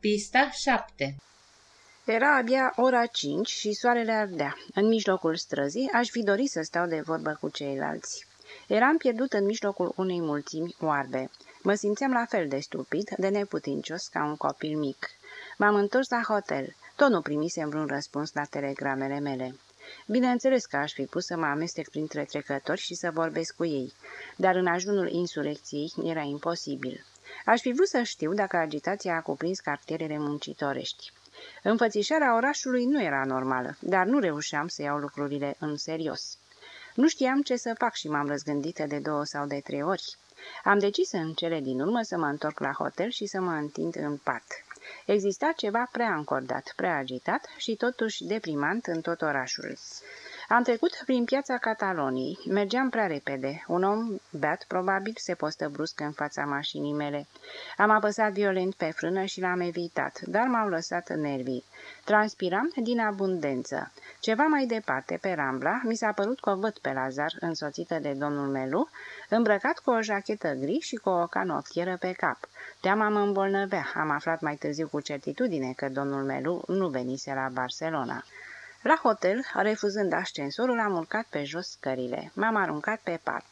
Pista 7 Era abia ora cinci și soarele ardea. În mijlocul străzii aș fi dorit să stau de vorbă cu ceilalți. Eram pierdut în mijlocul unei mulțimi oarbe. Mă simțeam la fel de stupid, de neputincios ca un copil mic. M-am întors la hotel. Tot nu primisem vreun răspuns la telegramele mele. Bineînțeles că aș fi pus să mă amestec printre trecători și să vorbesc cu ei, dar în ajunul insurecției era imposibil. Aș fi vrut să știu dacă agitația a cuprins cartierele muncitorești. Înfățișarea orașului nu era normală, dar nu reușeam să iau lucrurile în serios. Nu știam ce să fac și m-am răzgândit de două sau de trei ori. Am decis în cele din urmă să mă întorc la hotel și să mă întind în pat. Exista ceva prea încordat, prea agitat și totuși deprimant în tot orașul. Am trecut prin piața Cataloniei. Mergeam prea repede. Un om beat probabil se postă brusc în fața mașinii mele. Am apăsat violent pe frână și l-am evitat, dar m-au lăsat nervii. Transpiram din abundență. Ceva mai departe, pe Rambla, mi s-a părut că o văd pe Lazar, însoțită de domnul Melu, îmbrăcat cu o jachetă gri și cu o canochieră pe cap. Teama mă îmbolnăvea. Am aflat mai târziu cu certitudine că domnul Melu nu venise la Barcelona. La hotel, refuzând ascensorul, am urcat pe jos scările. M-am aruncat pe pat.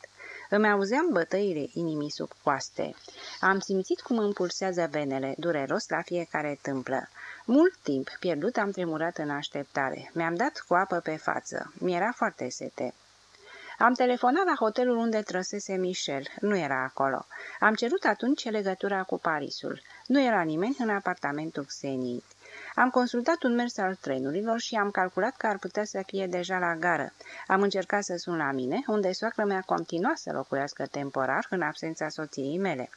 Îmi auzeam bătăile inimii sub coaste. Am simțit cum îmi pulsează venele, dureros la fiecare tâmplă. Mult timp pierdut am tremurat în așteptare. Mi-am dat cu apă pe față. Mi-era foarte sete. Am telefonat la hotelul unde trăsese Michel. Nu era acolo. Am cerut atunci legătura cu Parisul. Nu era nimeni în apartamentul Xeniei. Am consultat un mers al trenurilor și am calculat că ar putea să fie deja la gară. Am încercat să sun la mine, unde soacră mea continua să locuiască temporar în absența soției mele.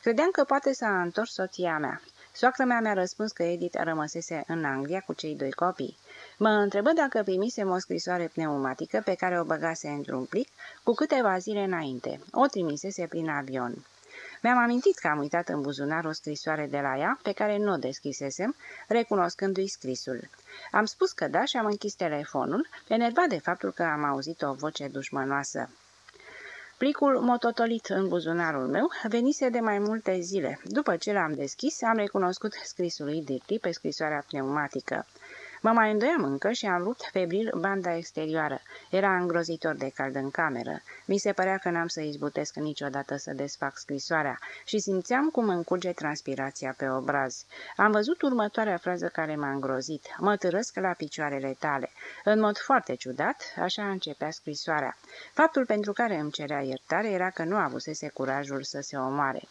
Credeam că poate s-a întors soția mea. Soacră mea mi-a răspuns că Edith rămăsese în Anglia cu cei doi copii. Mă întrebă dacă primisem o scrisoare pneumatică pe care o băgase într-un plic cu câteva zile înainte. O trimisese prin avion. Mi-am amintit că am uitat în buzunar o scrisoare de la ea, pe care nu o deschisesem, recunoscându-i scrisul. Am spus că da și am închis telefonul, enervat de faptul că am auzit o voce dușmănoasă. Plicul mototolit în buzunarul meu venise de mai multe zile. După ce l-am deschis, am recunoscut scrisul lui Dirty pe scrisoarea pneumatică. Mă mai îndoiam încă și am rupt febril banda exterioară. Era îngrozitor de cald în cameră. Mi se părea că n-am să izbutesc niciodată să desfac scrisoarea și simțeam cum încurge transpirația pe obraz. Am văzut următoarea frază care m-a îngrozit. Mă târăsc la picioarele tale. În mod foarte ciudat, așa începea scrisoarea. Faptul pentru care îmi cerea iertare era că nu avusese curajul să se omoare.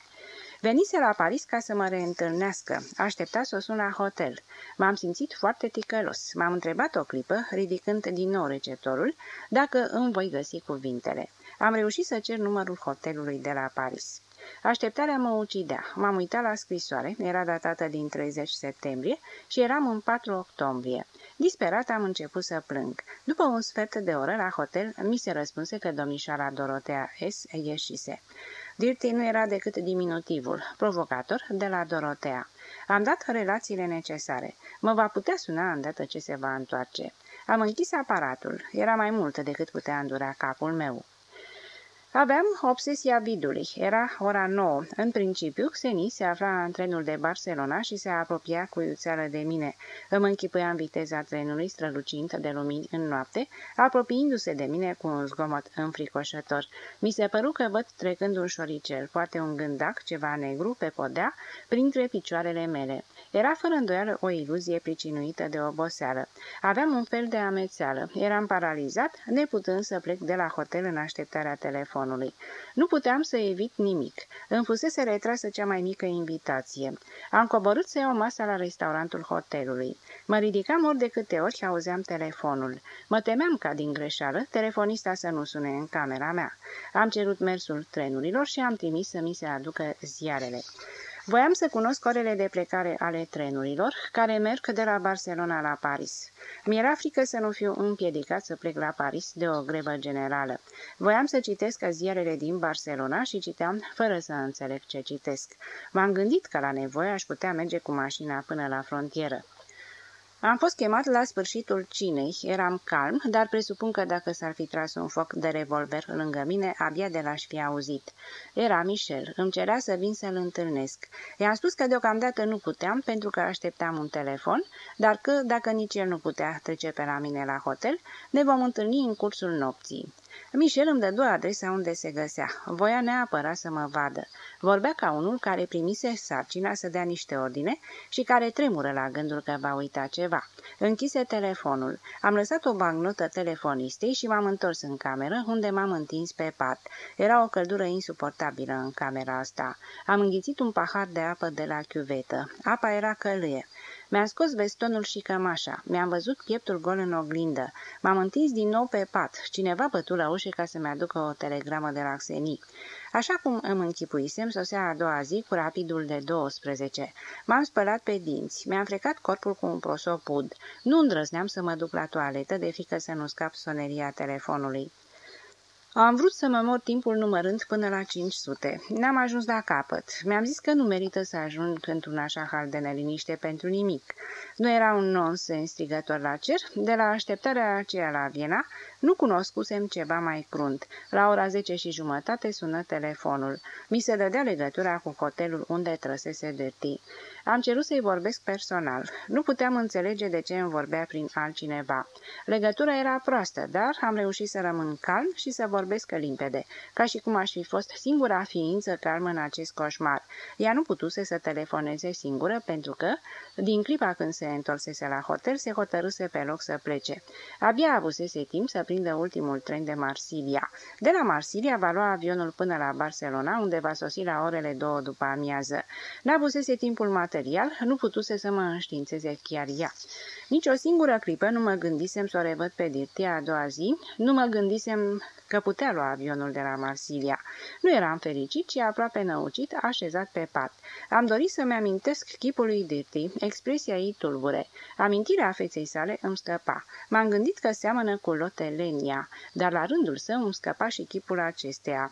Venise la Paris ca să mă reîntâlnească. Aștepta să o sun la hotel. M-am simțit foarte ticălos. M-am întrebat o clipă, ridicând din nou receptorul, dacă îmi voi găsi cuvintele. Am reușit să cer numărul hotelului de la Paris. Așteptarea mă ucidea. M-am uitat la scrisoare, era datată din 30 septembrie și eram în 4 octombrie. Disperat am început să plâng. După un sfert de oră la hotel, mi se răspunse că domnișoara Dorotea S. ieșise. Dirty nu era decât diminutivul, provocator, de la Dorotea. Am dat relațiile necesare. Mă va putea suna îndată ce se va întoarce. Am închis aparatul. Era mai mult decât putea îndura capul meu. Aveam obsesia vidului. Era ora nouă. În principiu, Xeni se afla în trenul de Barcelona și se apropia cu iuțeală de mine. Îmi închipuiam viteza trenului strălucind de lumini în noapte, apropiindu-se de mine cu un zgomot înfricoșător. Mi se păru că văd trecând un șoricel, poate un gândac, ceva negru, pe podea, printre picioarele mele. Era fără îndoială o iluzie pricinuită de oboseală. Aveam un fel de amețeală. Eram paralizat, neputând să plec de la hotel în așteptarea telefonului. Nu puteam să evit nimic. Îmi fusese retrasă cea mai mică invitație. Am coborât să iau masa la restaurantul hotelului. Mă ridicam ori de câte ori auzeam telefonul. Mă temeam ca din greșeală telefonista să nu sune în camera mea. Am cerut mersul trenurilor și am trimis să mi se aducă ziarele. Voiam să cunosc orele de plecare ale trenurilor, care merg de la Barcelona la Paris. Mi-era frică să nu fiu împiedicat să plec la Paris de o grevă generală. Voiam să citesc ziarele din Barcelona și citeam fără să înțeleg ce citesc. M-am gândit că la nevoie aș putea merge cu mașina până la frontieră. Am fost chemat la sfârșitul cinei. Eram calm, dar presupun că dacă s-ar fi tras un foc de revolver lângă mine, abia de l-aș fi auzit. Era Michel. Îmi cerea să vin să-l întâlnesc. I-am spus că deocamdată nu puteam, pentru că așteptam un telefon, dar că, dacă nici el nu putea trece pe la mine la hotel, ne vom întâlni în cursul nopții. Michel îmi dădu adresa unde se găsea. Voia neapărat să mă vadă. Vorbea ca unul care primise sarcina să dea niște ordine și care tremură la gândul că va uita ceva. Închise telefonul. Am lăsat o bagnotă telefonistei și m-am întors în cameră, unde m-am întins pe pat. Era o căldură insuportabilă în camera asta. Am înghițit un pahar de apă de la chiuvetă. Apa era călâie. Mi-am scos vestonul și cămașa. Mi-am văzut pieptul gol în oglindă. M-am întins din nou pe pat. Cineva bătu la ușă ca să-mi aducă o telegramă de la Xeni. Așa cum îmi închipuisem, sosea a doua zi cu rapidul de 12. M-am spălat pe dinți, mi-am frecat corpul cu un prosopud. Nu îndrăzneam să mă duc la toaletă, de frică să nu scap soneria telefonului. Am vrut să mă mor timpul numărând până la 500. N-am ajuns la capăt. Mi-am zis că nu merită să ajung într-un așa hal de neliniște pentru nimic. Nu era un nonsens strigător la cer. De la așteptarea aceea la Viena, nu cunoscusem ceva mai crunt. La ora 10 și jumătate sună telefonul. Mi se dădea legătura cu hotelul unde trăsese Dirty. Am cerut să-i vorbesc personal. Nu puteam înțelege de ce îmi vorbea prin altcineva. Legătura era proastă, dar am reușit să rămân calm și să vorbesc limpede, ca și cum aș fi fost singura ființă calmă în acest coșmar. Ea nu putuse să telefoneze singură pentru că, din clipa când se întorsese la hotel, se hotărâse pe loc să plece. Abia avusese timp să prindă ultimul tren de Marsilia. De la Marsilia va lua avionul până la Barcelona, unde va sosi la orele două după amiază. N-avusese timpul material, nu putuse să mă înștiințeze chiar ea. Nici o singură clipă nu mă gândisem să o revăd pe Dirtia a doua zi, nu mă gândisem că putea lua avionul de la Marsilia. Nu eram fericit, ci aproape năucit, așezat pe pat. Am dorit să-mi amintesc chipul lui Dirty, expresia ei tulbure. Amintirea feței sale îmi scăpa. M-am gândit că seamănă cu Lotte Lenia, dar la rândul său îmi scăpa și chipul acesteia.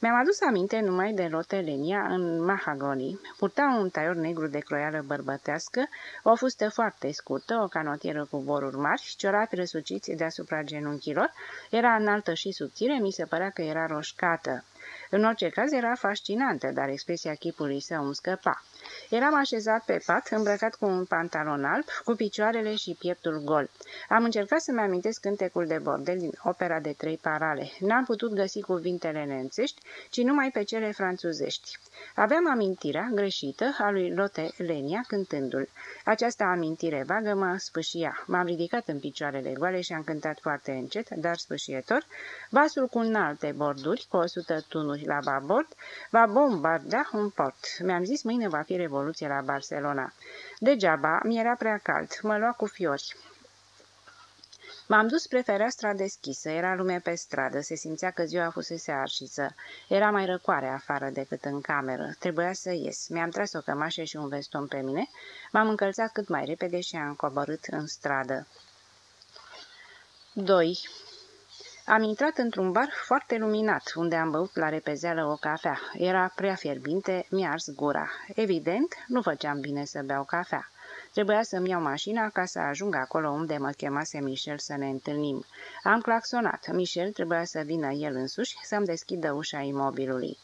Mi-am adus aminte numai de Lotelenia în mahagoni. Purta un taior negru de croială bărbătească, o fustă foarte scurtă, o canotieră cu boruri mari, ciorapi răsuciți deasupra genunchilor. Era înaltă și subțire, mi se părea că era roșcată. În orice caz era fascinantă, dar expresia chipului său îmi scăpa. Eram așezat pe pat, îmbrăcat cu un pantalon alb, cu picioarele și pieptul gol. Am încercat să-mi amintesc cântecul de bordel din opera de trei parale. N-am putut găsi cuvintele nemțești, ci numai pe cele franțuzești. Aveam amintirea greșită a lui Lotte Lenia cântându-l. Această amintire vagă mă spâșia. M-am ridicat în picioarele goale și am cântat foarte încet, dar spâșietor, vasul cu înalte borduri, cu o sută tunuri la babord, va bombarda un port. Mi-am zis mâine va fi revoluție la Barcelona. Degeaba, mi-era prea cald, mă lua cu fiori. M-am dus spre fereastra deschisă, era lume pe stradă, se simțea că ziua fusese arșiță. Era mai răcoare afară decât în cameră. Trebuia să ies. Mi-am tras o cămașă și un veston pe mine, m-am încălțat cât mai repede și am coborât în stradă. 2. Am intrat într-un bar foarte luminat, unde am băut la repezeală o cafea. Era prea fierbinte, mi-a ars gura. Evident, nu făceam bine să beau cafea. Trebuia să-mi iau mașina ca să ajung acolo unde mă chemase Michel să ne întâlnim. Am claxonat. Michel trebuia să vină el însuși să-mi deschidă ușa imobilului.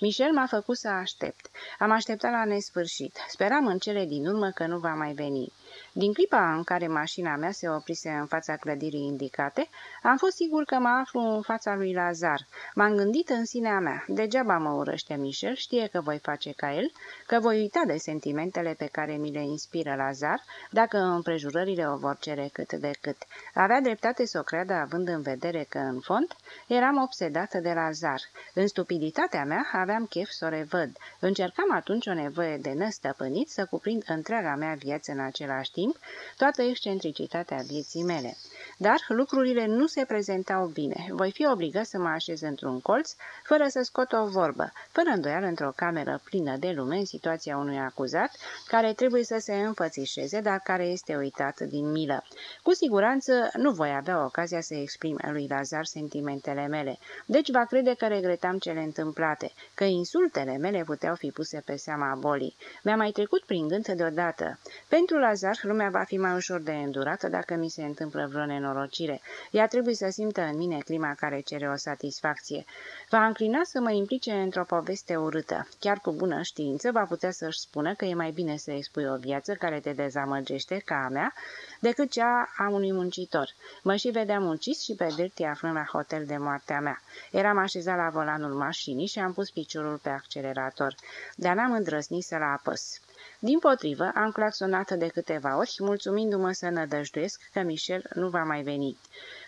Michel m-a făcut să aștept. Am așteptat la nesfârșit. Speram în cele din urmă că nu va mai veni. Din clipa în care mașina mea se oprise în fața clădirii indicate, am fost sigur că mă aflu în fața lui Lazar. M-am gândit în sinea mea, degeaba mă urăște Michel, știe că voi face ca el, că voi uita de sentimentele pe care mi le inspiră Lazar, dacă împrejurările o vor cere cât de cât. Avea dreptate să o creadă având în vedere că, în fond, eram obsedată de Lazar. În stupiditatea mea aveam chef să o revăd. Încercam atunci o nevoie de năstăpânit să cuprind întreaga mea viață în același timp, timp toată excentricitatea vieții mele. Dar lucrurile nu se prezentau bine. Voi fi obligat să mă așez într-un colț, fără să scot o vorbă, fără îndoială într-o cameră plină de lume în situația unui acuzat, care trebuie să se înfățișeze, dar care este uitat din milă. Cu siguranță nu voi avea ocazia să exprim lui Lazar sentimentele mele, deci va crede că regretam cele întâmplate, că insultele mele puteau fi puse pe seama bolii. Mi-a mai trecut prin gând deodată. Pentru Lazar Lazar, lumea va fi mai ușor de îndurată dacă mi se întâmplă vreo nenorocire. Ea trebuie să simtă în mine clima care cere o satisfacție. Va înclina să mă implice într-o poveste urâtă. Chiar cu bună știință va putea să-și spună că e mai bine să expui o viață care te dezamăgește ca a mea decât cea a unui muncitor. Mă și vedeam ucis și pe dirti aflând la hotel de moartea mea. Eram așezat la volanul mașinii și am pus piciorul pe accelerator, dar n-am îndrăznit să-l apăs. Din potrivă, am claxonat de câteva ori, mulțumindu-mă să nădăjduiesc că Michel nu va mai veni.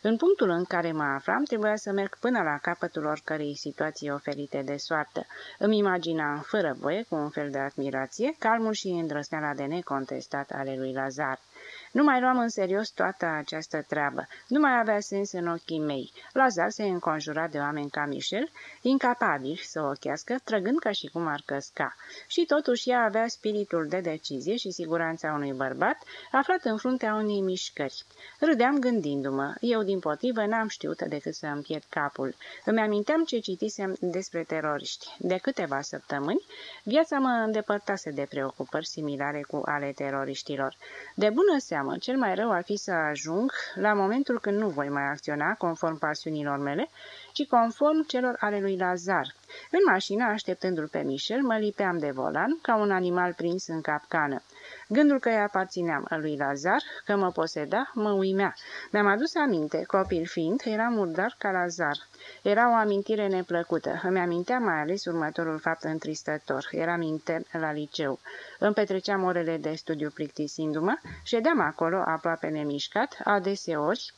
În punctul în care mă aflam, trebuia să merg până la capătul oricărei situații oferite de soartă. Îmi imagina, fără voie, cu un fel de admirație, calmul și îndrăsneala de necontestat ale lui Lazar. Nu mai luam în serios toată această treabă. Nu mai avea sens în ochii mei. Lazar se înconjura de oameni ca Michel, incapabili să o ochească, trăgând ca și cum ar căsca. Și totuși ea avea spiritul de decizie și siguranța unui bărbat, aflat în fruntea unei mișcări. Râdeam gândindu-mă. Eu, din potrivă, n-am știut decât să îmi pierd capul. Îmi aminteam ce citisem despre teroriști. De câteva săptămâni, viața mă îndepărtase de preocupări similare cu ale teroriștilor. De bună seamă, teamă. Cel mai rău ar fi să ajung la momentul când nu voi mai acționa conform pasiunilor mele, ci conform celor ale lui Lazar. În mașină, așteptându-l pe Michel, mă lipeam de volan ca un animal prins în capcană. Gândul că îi aparțineam lui Lazar, că mă poseda, mă uimea. Mi-am adus aminte, copil fiind, era murdar ca Lazar. Era o amintire neplăcută. Îmi amintea mai ales următorul fapt întristător. Eram intern la liceu. Îmi petreceam orele de studiu plictisindu-mă, ședeam acolo aproape nemișcat, adeseori,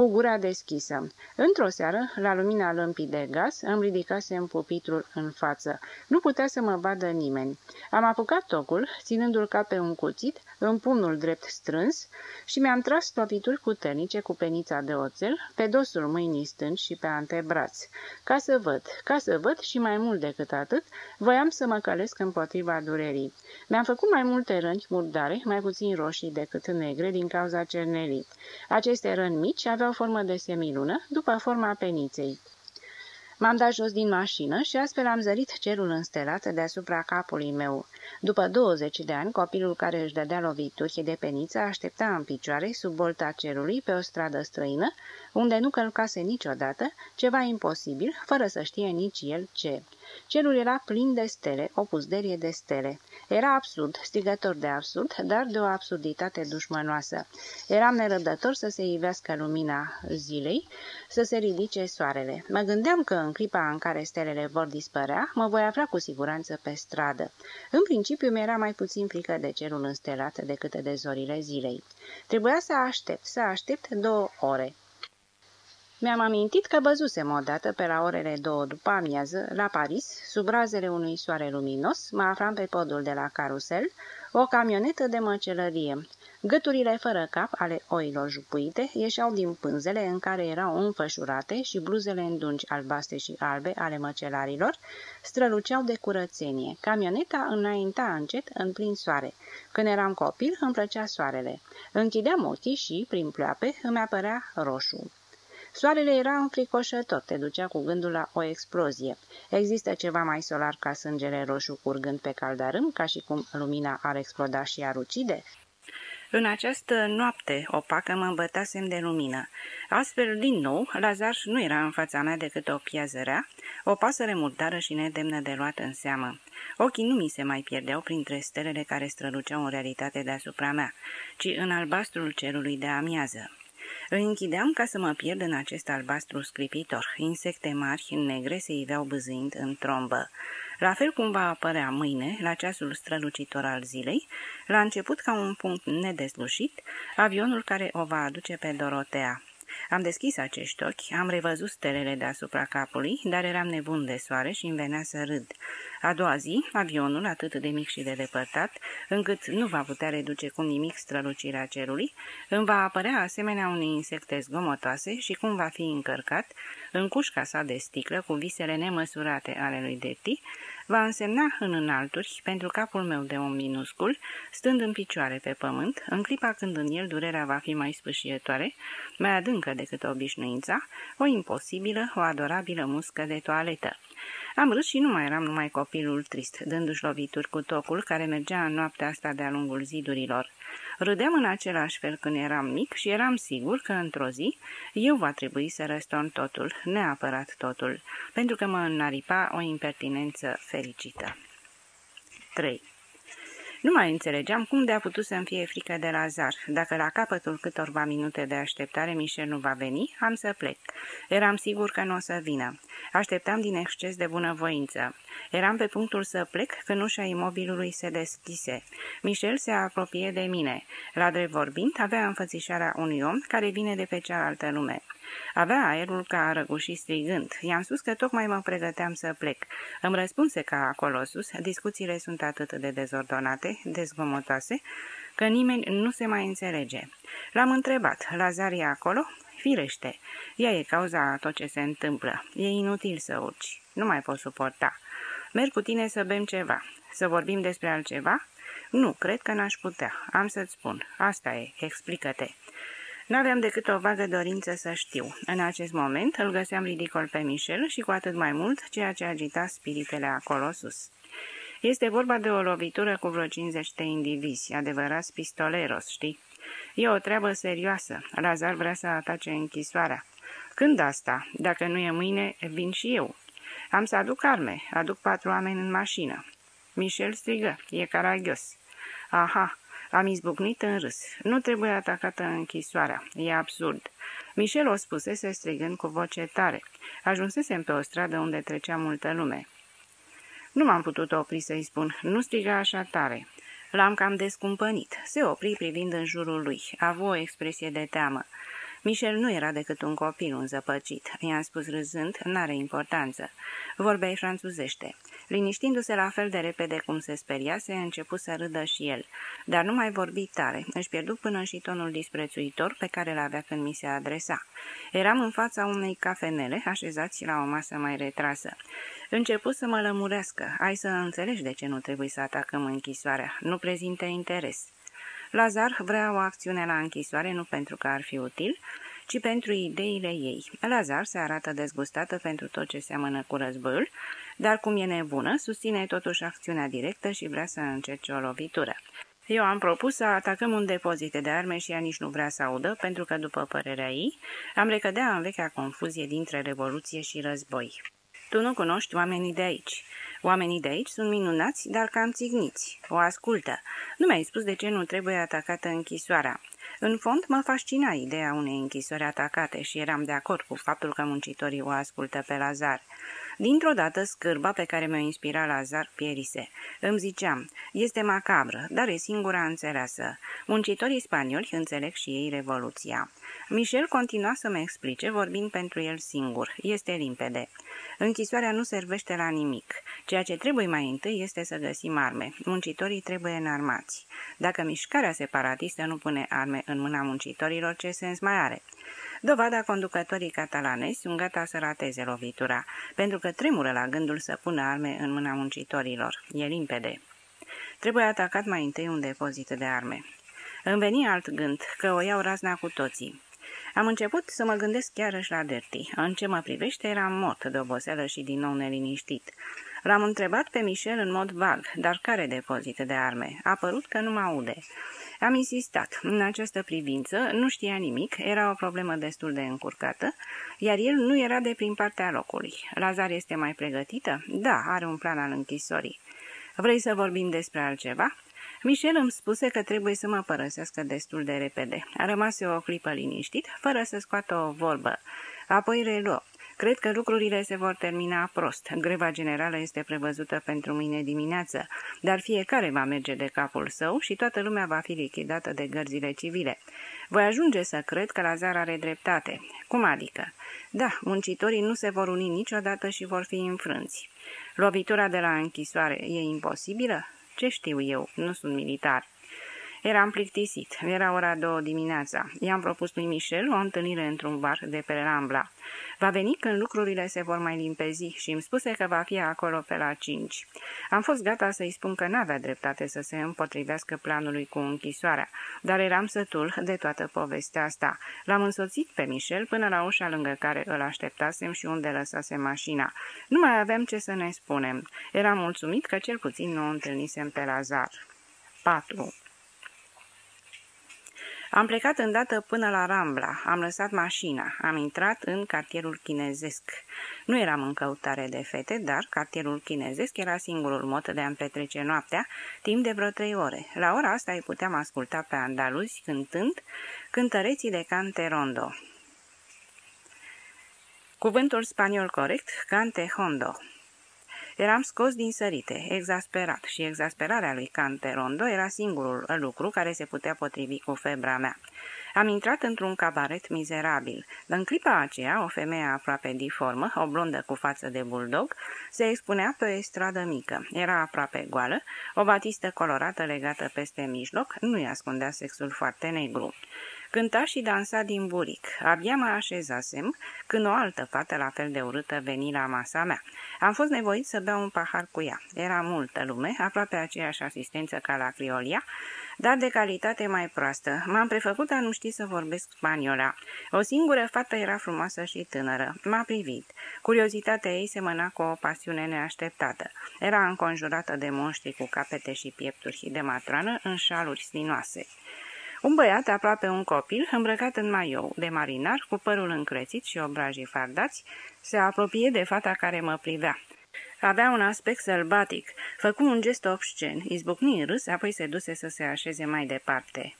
cu gura deschisă. Într-o seară, la lumina lămpii de gaz, îmi ridicasem pupitrul în față. Nu putea să mă vadă nimeni. Am apucat tocul, ținându-l ca pe un cuțit, în pumnul drept strâns, și mi-am tras lovituri puternice cu penița de oțel pe dosul mâinii stângi și pe antebraț. Ca să văd, ca să văd și mai mult decât atât, voiam să mă călesc împotriva durerii. Mi-am făcut mai multe răni murdare, mai puțin roșii decât negre din cauza cernelii. Aceste răni mici aveau formă de semilună, după forma peniței. M-am dat jos din mașină și astfel am zărit cerul înstelat deasupra capului meu. După 20 de ani, copilul care își dădea lovituri de peniță aștepta în picioare sub bolta cerului pe o stradă străină, unde nu călcase niciodată, ceva imposibil, fără să știe nici el ce. Cerul era plin de stele, o puzderie de stele. Era absurd, strigător de absurd, dar de o absurditate dușmănoasă. Eram nerăbdător să se ivească lumina zilei, să se ridice soarele. Mă gândeam că în clipa în care stelele vor dispărea, mă voi afla cu siguranță pe stradă. În principiu mi-era mai puțin frică de cerul înstelat decât de zorile zilei. Trebuia să aștept, să aștept două ore. Mi-am amintit că văzusem odată pe la orele două după amiază, la Paris, sub razele unui soare luminos, mă aflam pe podul de la carusel, o camionetă de măcelărie. Gâturile fără cap ale oilor jupuite ieșeau din pânzele în care erau înfășurate și bluzele îndungi albastre și albe ale măcelarilor străluceau de curățenie. Camioneta înainta încet în plin soare. Când eram copil, îmi plăcea soarele. Închideam ochii și, prin ploape, îmi apărea roșu. Soarele era înfricoșător, te ducea cu gândul la o explozie. Există ceva mai solar ca sângele roșu curgând pe caldarâm, ca și cum lumina ar exploda și ar ucide? În această noapte opacă mă îmbătasem de lumină. Astfel, din nou, Lazar nu era în fața mea decât o piazărea, o pasăre murdară și nedemnă de luat în seamă. Ochii nu mi se mai pierdeau printre stelele care străluceau în realitate deasupra mea, ci în albastrul cerului de amiază. Îi închideam ca să mă pierd în acest albastru scripitor. Insecte mari, negre, se iveau băzâind în trombă. La fel cum va apărea mâine, la ceasul strălucitor al zilei, la început ca un punct nedeslușit, avionul care o va aduce pe Dorotea. Am deschis acești ochi, am revăzut stelele deasupra capului, dar eram nebun de soare și îmi venea să râd. A doua zi, avionul, atât de mic și de depărtat, încât nu va putea reduce cu nimic strălucirea cerului, îmi va apărea asemenea unei insecte zgomotoase și cum va fi încărcat, în cușca sa de sticlă cu visele nemăsurate ale lui Deti, va însemna în înalturi, pentru capul meu de om minuscul, stând în picioare pe pământ, în clipa când în el durerea va fi mai spâșietoare, mai adâncă decât obișnuința, o imposibilă, o adorabilă muscă de toaletă. Am râs și nu mai eram numai copilul trist, dându-și lovituri cu tocul care mergea în noaptea asta de-a lungul zidurilor. Râdeam în același fel când eram mic și eram sigur că într-o zi eu va trebui să răstorn totul, neapărat totul, pentru că mă înaripa o impertinență fericită. 3. Nu mai înțelegeam cum de-a putut să-mi fie frică de Lazar. Dacă la capătul câtorva minute de așteptare Michel nu va veni, am să plec. Eram sigur că nu o să vină. Așteptam din exces de bunăvoință. Eram pe punctul să plec când ușa imobilului se deschise. Michel se apropie de mine. La drept vorbind, avea înfățișarea unui om care vine de pe cealaltă lume. Avea aerul ca răgușit strigând. I-am spus că tocmai mă pregăteam să plec. Îmi răspunse că acolo sus discuțiile sunt atât de dezordonate, dezgomotoase, că nimeni nu se mai înțelege. L-am întrebat, Lazar e acolo? Firește, ea e cauza tot ce se întâmplă. E inutil să urci. Nu mai pot suporta. Merg cu tine să bem ceva. Să vorbim despre altceva? Nu, cred că n-aș putea. Am să-ți spun. Asta e, explică-te. N-aveam decât o vagă dorință să știu. În acest moment îl găseam ridicol pe Michel și cu atât mai mult ceea ce agita spiritele acolo sus. Este vorba de o lovitură cu vreo 50 de indivizi, adevărați pistoleros, știi? E o treabă serioasă. Lazar vrea să atace închisoarea. Când asta? Dacă nu e mâine, vin și eu. Am să aduc arme, aduc patru oameni în mașină. Michel strigă, e caragios. Aha, am izbucnit în râs. Nu trebuie atacată închisoarea. E absurd. Michel o spusese strigând cu voce tare. Ajunsesem pe o stradă unde trecea multă lume. Nu m-am putut opri să-i spun, nu striga așa tare. L-am cam descumpănit. Se opri privind în jurul lui. A avut o expresie de teamă. Michel nu era decât un copil, un zăpăcit. I-am spus râzând, n-are importanță. Vorbeai franțuzește. Liniștindu-se la fel de repede cum se speriase, a început să râdă și el, dar nu mai vorbi tare, își pierdu până și tonul disprețuitor pe care l-avea când mi se adresa. Eram în fața unei cafenele, așezați la o masă mai retrasă. Început să mă lămurească. Ai să înțelegi de ce nu trebuie să atacăm închisoarea. Nu prezintă interes. Lazar vrea o acțiune la închisoare nu pentru că ar fi util, ci pentru ideile ei. Lazar se arată dezgustată pentru tot ce seamănă cu războiul, dar cum e nebună, susține totuși acțiunea directă și vrea să încerce o lovitură. Eu am propus să atacăm un depozit de arme și ea nici nu vrea să audă, pentru că, după părerea ei, am recădea în vechea confuzie dintre revoluție și război. Tu nu cunoști oamenii de aici. Oamenii de aici sunt minunați, dar cam țigniți. O ascultă. Nu mi-ai spus de ce nu trebuie atacată închisoarea. În fond, mă fascina ideea unei închisori atacate și eram de acord cu faptul că muncitorii o ascultă pe Lazar. Dintr-o dată, scârba pe care mi-o inspira Lazar pierise. Îmi ziceam, este macabră, dar e singura înțeleasă. Muncitorii spanioli înțeleg și ei revoluția. Michel continua să-mi explice, vorbind pentru el singur. Este limpede. Închisoarea nu servește la nimic. Ceea ce trebuie mai întâi este să găsim arme. Muncitorii trebuie înarmați. Dacă mișcarea separatistă nu pune arme în mâna muncitorilor, ce sens mai are? Dovada conducătorii catalanezi sunt gata să rateze lovitura, pentru că tremură la gândul să pună arme în mâna muncitorilor. E limpede. Trebuie atacat mai întâi un depozit de arme. Îmi veni alt gând, că o iau razna cu toții. Am început să mă gândesc chiarăși la Dirty. În ce mă privește, eram mort de oboseală și din nou neliniștit. L-am întrebat pe Michel în mod vag, dar care depozit de arme? A părut că nu mă aude. Am insistat. În această privință nu știa nimic, era o problemă destul de încurcată, iar el nu era de prin partea locului. Lazar este mai pregătită? Da, are un plan al închisorii. Vrei să vorbim despre altceva? Michel îmi spuse că trebuie să mă părăsească destul de repede. A rămas o clipă liniștit, fără să scoată o vorbă. Apoi reluă. Cred că lucrurile se vor termina prost. Greva generală este prevăzută pentru mâine dimineață, dar fiecare va merge de capul său și toată lumea va fi lichidată de gărzile civile. Voi ajunge să cred că Lazar are dreptate. Cum adică? Da, muncitorii nu se vor uni niciodată și vor fi înfrânți. Lovitura de la închisoare e imposibilă? Ce știu eu? Nu sunt militar. Eram plictisit. Era ora două dimineața. I-am propus lui Michel o întâlnire într-un bar de pe Rambla. Va veni când lucrurile se vor mai limpezi și îmi spuse că va fi acolo pe la cinci. Am fost gata să-i spun că n-avea dreptate să se împotrivească planului cu închisoarea, dar eram sătul de toată povestea asta. L-am însoțit pe Michel până la ușa lângă care îl așteptasem și unde lăsase mașina. Nu mai aveam ce să ne spunem. Eram mulțumit că cel puțin nu o întâlnisem pe Lazar. 4. Am plecat îndată până la Rambla, am lăsat mașina, am intrat în cartierul chinezesc. Nu eram în căutare de fete, dar cartierul chinezesc era singurul mod de a-mi petrece noaptea, timp de vreo trei ore. La ora asta îi puteam asculta pe andaluzi cântând cântăreții de cante rondo. Cuvântul spaniol corect, cante hondo. Eram scos din sărite, exasperat și exasperarea lui Canterondo era singurul lucru care se putea potrivi cu febra mea. Am intrat într-un cabaret mizerabil. În clipa aceea, o femeie aproape diformă, o blondă cu față de bulldog, se expunea pe o stradă mică. Era aproape goală, o batistă colorată legată peste mijloc, nu-i ascundea sexul foarte negru. Cânta și dansa din buric. Abia mă așezasem când o altă fată la fel de urâtă veni la masa mea. Am fost nevoit să beau un pahar cu ea. Era multă lume, aproape aceeași asistență ca la Criolia, dar de calitate mai proastă. M-am prefăcut a nu ști să vorbesc spaniola. O singură fată era frumoasă și tânără. M-a privit. Curiozitatea ei semăna cu o pasiune neașteptată. Era înconjurată de monștri cu capete și piepturi de matroană în șaluri stinoase. Un băiat, aproape un copil, îmbrăcat în maiou de marinar, cu părul încrețit și obrajii fardați, se apropie de fata care mă privea. Avea un aspect sălbatic, făcu un gest obscen, izbucni în râs, apoi se duse să se așeze mai departe.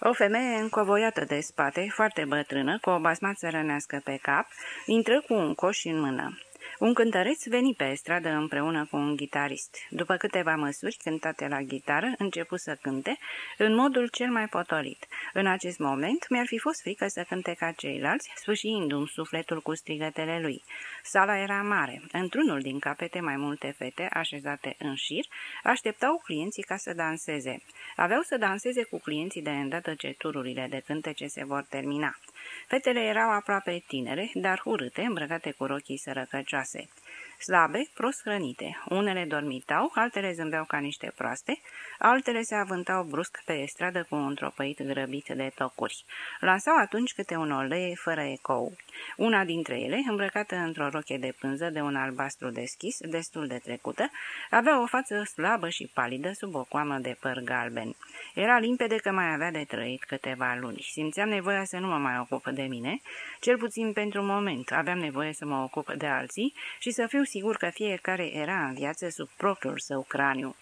O femeie încovoiată de spate, foarte bătrână, cu o basmață rănească pe cap, intră cu un coș în mână. Un cântăreț veni pe stradă împreună cu un gitarist. După câteva măsuri cântate la gitară, începu să cânte în modul cel mai potolit. În acest moment mi-ar fi fost frică să cânte ca ceilalți, sfâșiindu-mi sufletul cu strigătele lui. Sala era mare. Într-unul din capete mai multe fete, așezate în șir, așteptau clienții ca să danseze. Aveau să danseze cu clienții de îndată ce tururile de cântece se vor termina. Fetele erau aproape tinere, dar urâte, îmbrăcate cu rochii sărăcăcioase. Slabe, prost hrănite. Unele dormitau, altele zâmbeau ca niște proaste, altele se avântau brusc pe stradă cu un tropăit grăbit de tocuri. Lansau atunci câte un olee fără ecou. Una dintre ele, îmbrăcată într-o roche de pânză de un albastru deschis, destul de trecută, avea o față slabă și palidă sub o coamă de păr galben. Era limpede că mai avea de trăit câteva luni. Simțeam nevoia să nu mă mai ocup de mine, cel puțin pentru moment. Aveam nevoie să mă ocup de alții și să fiu sigur că fiecare era în viață sub propriul său craniu.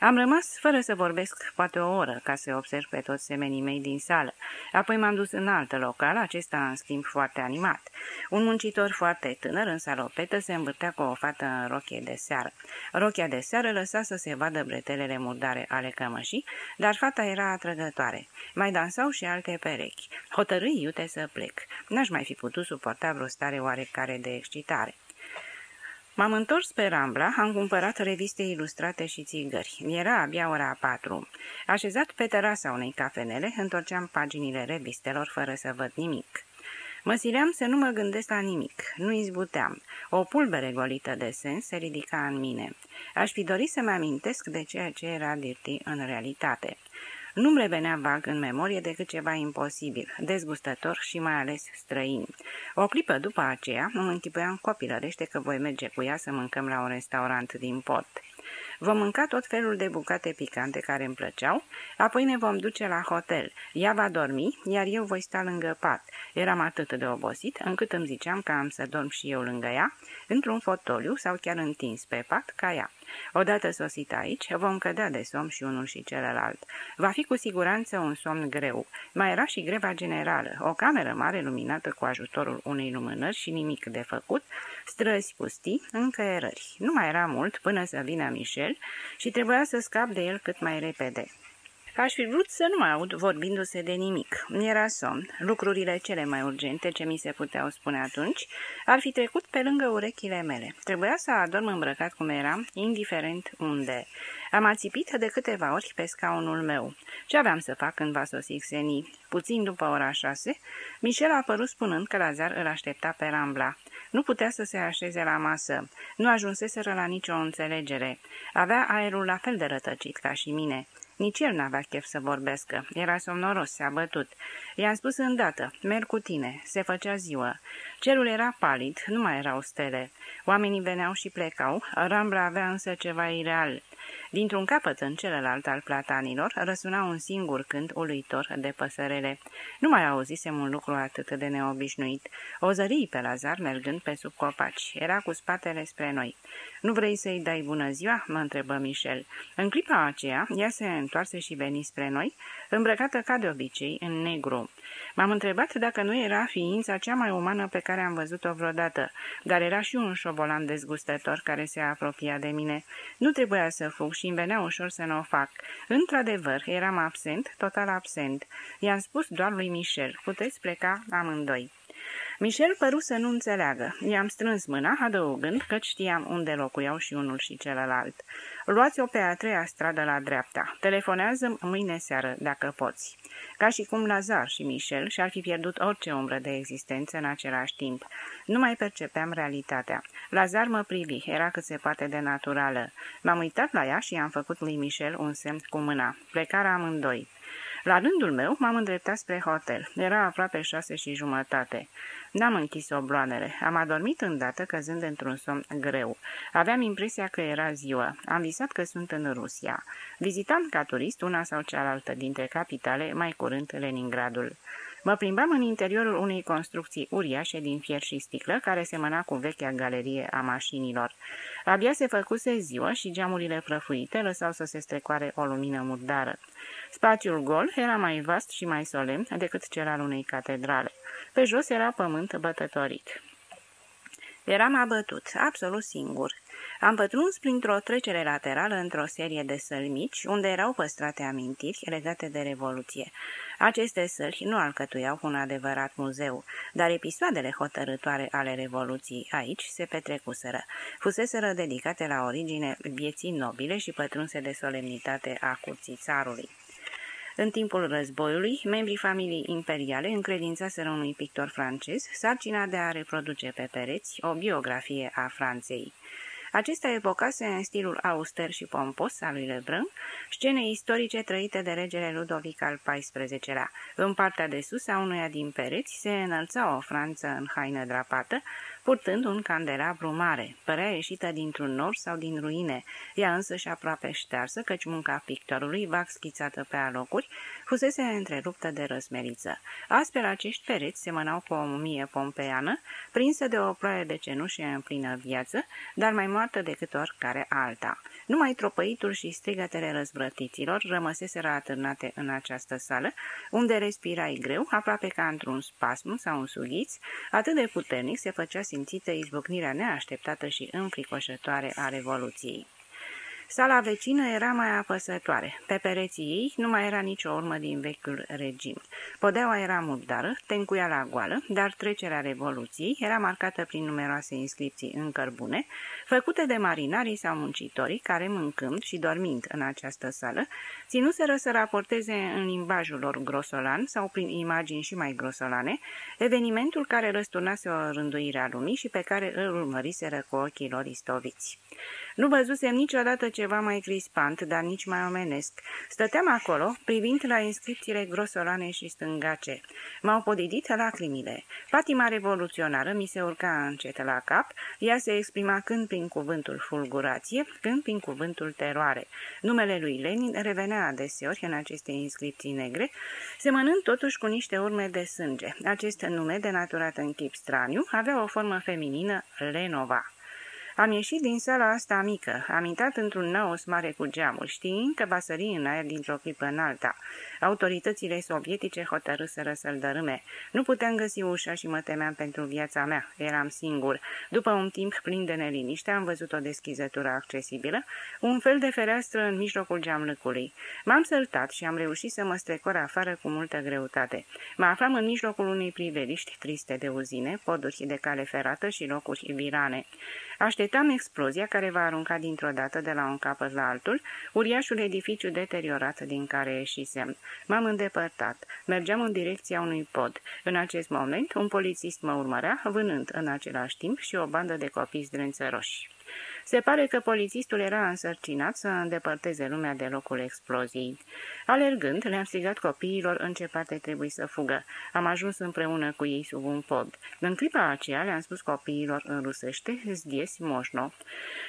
Am rămas fără să vorbesc poate o oră ca să observ pe toți semenii mei din sală. Apoi m-am dus în altă locală, acesta în schimb foarte animat. Un muncitor foarte tânăr în salopetă se îmbârtea cu o fată în rochie de seară. Rochia de seară lăsa să se vadă bretelele murdare ale cămășii, dar fata era atrăgătoare. Mai dansau și alte perechi. Hotărâi iute să plec. N-aș mai fi putut suporta vreo stare oarecare de excitare. M-am întors pe Rambla, am cumpărat reviste ilustrate și țigări. Era abia ora patru. Așezat pe terasa unei cafenele, întorceam paginile revistelor fără să văd nimic. Mă sileam să nu mă gândesc la nimic, nu izbuteam. O pulbere golită de sens se ridica în mine. Aș fi dorit să-mi amintesc de ceea ce era dirti în realitate. Nu-mi revenea vag în memorie decât ceva imposibil, dezgustător și mai ales străin. O clipă după aceea îmi închipuiam copilărește că voi merge cu ea să mâncăm la un restaurant din pot. Vom mânca tot felul de bucate picante care îmi plăceau, apoi ne vom duce la hotel. Ea va dormi, iar eu voi sta lângă pat. Eram atât de obosit, încât îmi ziceam că am să dorm și eu lângă ea, într-un fotoliu sau chiar întins pe pat ca ea. Odată sosit aici, vom cădea de somn și unul și celălalt. Va fi cu siguranță un somn greu. Mai era și greva generală, o cameră mare luminată cu ajutorul unei lumânări și nimic de făcut, străzi pustii, încăierări. Nu mai era mult până să vină Michel și trebuia să scap de el cât mai repede. Aș fi vrut să nu mai aud vorbindu-se de nimic. Era somn. Lucrurile cele mai urgente ce mi se puteau spune atunci ar fi trecut pe lângă urechile mele. Trebuia să adorm îmbrăcat cum eram, indiferent unde. Am ațipit de câteva ori pe scaunul meu. Ce aveam să fac când va sosi Xeni? Puțin după ora șase, Michel a apărut spunând că Lazar îl aștepta pe Rambla. Nu putea să se așeze la masă. Nu ajunseseră la nicio înțelegere. Avea aerul la fel de rătăcit ca și mine. Nici el n-avea chef să vorbească. Era somnoros, s-a bătut. I-am spus îndată, merg cu tine. Se făcea ziua. Cerul era palid, nu mai erau stele. Oamenii veneau și plecau. Rambla avea însă ceva ireal. Dintr-un capăt în celălalt al platanilor răsuna un singur cânt uluitor de păsărele. Nu mai auzisem un lucru atât de neobișnuit. O zării pe Lazar mergând pe sub copaci. Era cu spatele spre noi. Nu vrei să-i dai bună ziua?" mă întrebă Michel. În clipa aceea, ea se întoarse și veni spre noi, îmbrăcată ca de obicei în negru. M-am întrebat dacă nu era ființa cea mai umană pe care am văzut-o vreodată, dar era și un șobolan dezgustător care se apropia de mine. Nu trebuia să fug și îmi venea ușor să nu o fac. Într-adevăr, eram absent, total absent. I-am spus doar lui Michel, puteți pleca amândoi. Michel păru să nu înțeleagă. I-am strâns mâna, adăugând că știam unde locuiau și unul și celălalt. Luați-o pe a treia stradă la dreapta. Telefonează mâine seară, dacă poți. Ca și cum Lazar și Michel și-ar fi pierdut orice umbră de existență în același timp. Nu mai percepeam realitatea. Lazar mă privi, era cât se poate de naturală. M-am uitat la ea și i-am făcut lui Michel un semn cu mâna. Plecarea amândoi. La rândul meu m-am îndreptat spre hotel. Era aproape șase și jumătate. N-am închis obloanele. Am adormit îndată căzând într-un somn greu. Aveam impresia că era ziua. Am visat că sunt în Rusia. Vizitam ca turist una sau cealaltă dintre capitale, mai curând Leningradul. Mă plimbam în interiorul unei construcții uriașe din fier și sticlă, care semăna cu vechea galerie a mașinilor. Abia se făcuse ziua și geamurile prăfuite lăsau să se strecoare o lumină murdară. Spațiul gol era mai vast și mai solemn decât cel al unei catedrale. Pe jos era pământ bătătorit. Eram abătut, absolut singur. Am pătruns printr-o trecere laterală într-o serie de săli mici, unde erau păstrate amintiri legate de Revoluție. Aceste săli nu alcătuiau un adevărat muzeu, dar episoadele hotărătoare ale Revoluției aici se petrecuseră. Fuseseră dedicate la origine vieții nobile și pătrunse de solemnitate a curții țarului. În timpul războiului, membrii familiei imperiale încredințaseră unui pictor francez sarcina de a reproduce pe pereți o biografie a Franței. Acesta evocase în stilul auster și pompos al lui Lebrun scene istorice trăite de regele Ludovic al XIV-lea. În partea de sus a unuia din pereți se înălța o franță în haină drapată, purtând un candelabru mare. Părea ieșită dintr-un nor sau din ruine, ea însă și aproape ștearsă, căci munca pictorului, vac schițată pe alocuri, fusese întreruptă de răsmeriță. Astfel, acești pereți semănau cu o mumie pompeană, prinsă de o ploaie de cenușe în plină viață, dar mai moartă decât oricare alta. Numai tropăitul și strigătele răzvrătiților rămăseseră atârnate în această sală, unde respirai greu, aproape ca într-un spasm sau un sughiț, atât de puternic se făcea simțită izbucnirea neașteptată și înfricoșătoare a Revoluției. Sala vecină era mai apăsătoare. Pe pereții ei nu mai era nicio urmă din vechiul regim. Podeaua era murdară, tencuia la goală, dar trecerea Revoluției era marcată prin numeroase inscripții în cărbune, făcute de marinarii sau muncitorii care, mâncând și dormind în această sală, ținuseră să raporteze în limbajul lor grosolan sau prin imagini și mai grosolane evenimentul care răsturnase o rânduire a lumii și pe care îl urmăriseră cu ochii lor istoviți. Nu văzusem niciodată ceva mai crispant, dar nici mai omenesc. Stăteam acolo, privind la inscripțiile grosolane și stângace. M-au podidit lacrimile. Patima revoluționară mi se urca încet la cap, ea se exprima când prin cuvântul fulgurație, când prin cuvântul teroare. Numele lui Lenin revenea adeseori în aceste inscripții negre, semănând totuși cu niște urme de sânge. Acest nume, denaturat în chip straniu, avea o formă feminină, Lenova. Am ieșit din sala asta mică, am intrat într-un naos mare cu geamuri, știind că va sări în aer dintr-o clipă în alta. Autoritățile sovietice hotărâsără să-l dărâme. Nu puteam găsi ușa și mă temeam pentru viața mea. Eram singur. După un timp plin de neliniște, am văzut o deschizătură accesibilă, un fel de fereastră în mijlocul geamlăcului. M-am săltat și am reușit să mă strecor afară cu multă greutate. Mă aflam în mijlocul unei priveliști triste de uzine, poduri de cale ferată și locuri virane. Aștept Așteptam explozia care va arunca dintr-o dată de la un capăt la altul uriașul edificiu deteriorat din care ieșisem. M-am îndepărtat. Mergeam în direcția unui pod. În acest moment, un polițist mă urmărea, vânând în același timp și o bandă de copii zdrențăroși. Se pare că polițistul era însărcinat să îndepărteze lumea de locul exploziei. Alergând, le-am strigat copiilor în ce parte trebuie să fugă. Am ajuns împreună cu ei sub un pod. În clipa aceea le-am spus copiilor în rusește, zdies moșno.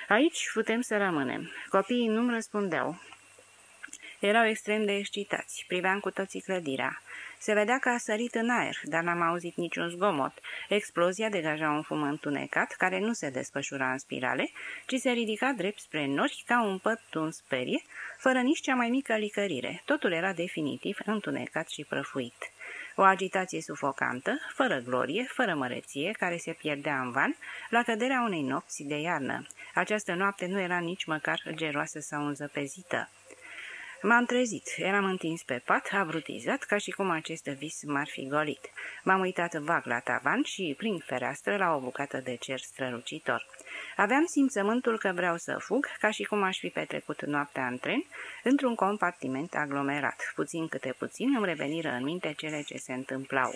Aici putem să rămânem. Copiii nu-mi răspundeau. Erau extrem de excitați. Priveam cu toții clădirea. Se vedea că a sărit în aer, dar n-am auzit niciun zgomot. Explozia degaja un fum întunecat, care nu se desfășura în spirale, ci se ridica drept spre nori ca un pătun sperie, fără nici cea mai mică licărire. Totul era definitiv întunecat și prăfuit. O agitație sufocantă, fără glorie, fără măreție, care se pierdea în van, la căderea unei nopți de iarnă. Această noapte nu era nici măcar geroasă sau înzăpezită. M-am trezit, eram întins pe pat, abrutizat, ca și cum acest vis m-ar fi golit. M-am uitat vag la tavan și, prin fereastră, la o bucată de cer strălucitor. Aveam simțământul că vreau să fug, ca și cum aș fi petrecut noaptea în tren, într-un compartiment aglomerat. Puțin câte puțin îmi reveniră în minte cele ce se întâmplau.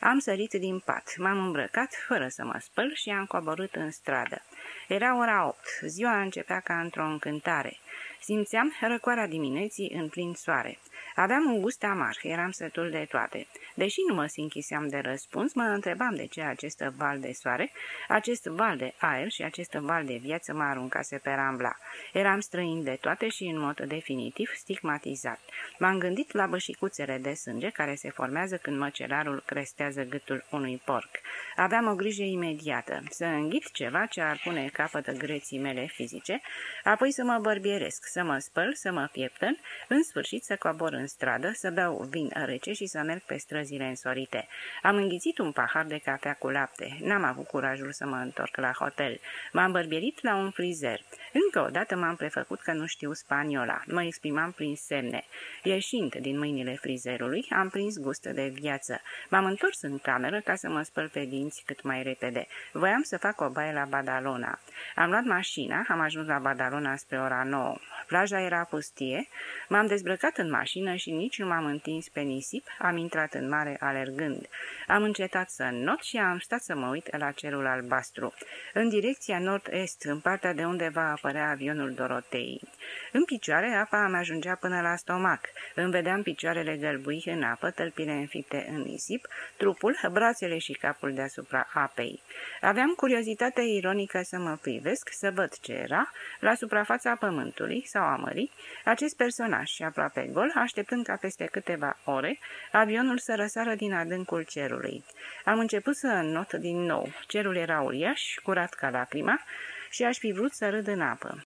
Am sărit din pat, m-am îmbrăcat fără să mă spăl și am coborât în stradă. Era ora 8, ziua începea ca într-o încântare. Simțeam răcoarea dimineții în plin soare. Aveam un gust amar, eram sătul de toate. Deși nu mă sinchiseam de răspuns, mă întrebam de ce acest val de soare, acest val de aer și acest val de viață mă aruncase pe rambla. Eram străin de toate și în mod definitiv stigmatizat. M-am gândit la bășicuțele de sânge care se formează când măcelarul crestează gâtul unui porc. Aveam o grijă imediată, să înghit ceva ce ar pune capăt greții mele fizice, apoi să mă bărbieresc, să mă spăl, să mă pieptăn, în sfârșit să cobor în stradă, să beau vin rece și să merg pe străzile însorite. Am înghițit un pahar de cafea cu lapte. N-am avut curajul să mă întorc la hotel. M-am bărbierit la un frizer. Încă o dată m-am prefăcut că nu știu spaniola. Mă exprimam prin semne. Ieșind din mâinile frizerului, am prins gust de viață. M-am întors în cameră ca să mă spăl pe dinți cât mai repede. Voiam să fac o baie la Badalona. Am luat mașina, am ajuns la Badalona spre ora 9. Plaja era pustie, m-am dezbrăcat în mașină și nici nu m-am întins pe nisip, am intrat în mare alergând. Am încetat să not și am stat să mă uit la cerul albastru. În direcția nord-est, în partea de unde va apărea avionul Dorotei. În picioare, apa îmi ajungea până la stomac. Îmi vedeam picioarele gălbui în apă, tălpile înfipte în nisip, trupul, brațele și capul deasupra apei. Aveam curiozitate ironică să mă privesc, să văd ce era, la suprafața pământului sau a mării, acest personaj și aproape gol, așteptând ca peste câteva ore avionul să răsară din adâncul cerului. Am început să înnot din nou. Cerul era uriaș, curat ca lacrima, și aș fi vrut să râd în apă.